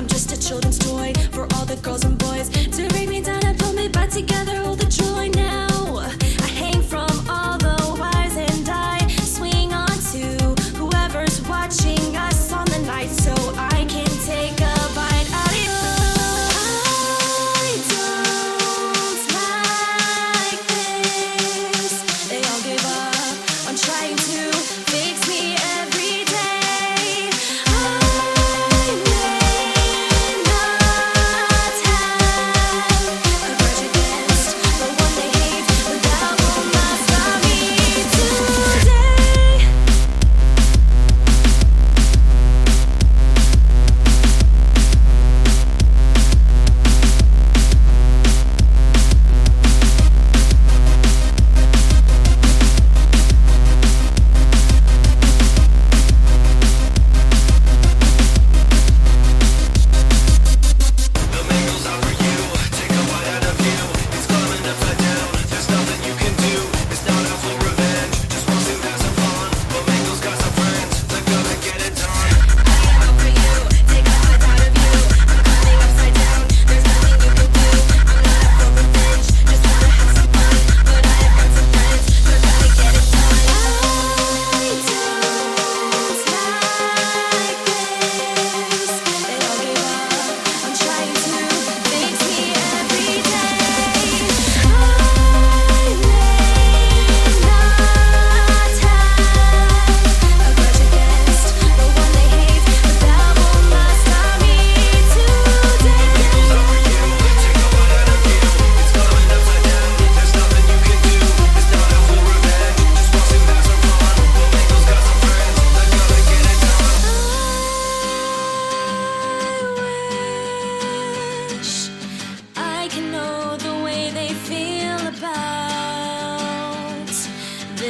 I'm just a children's toy for all the girls and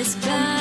this back.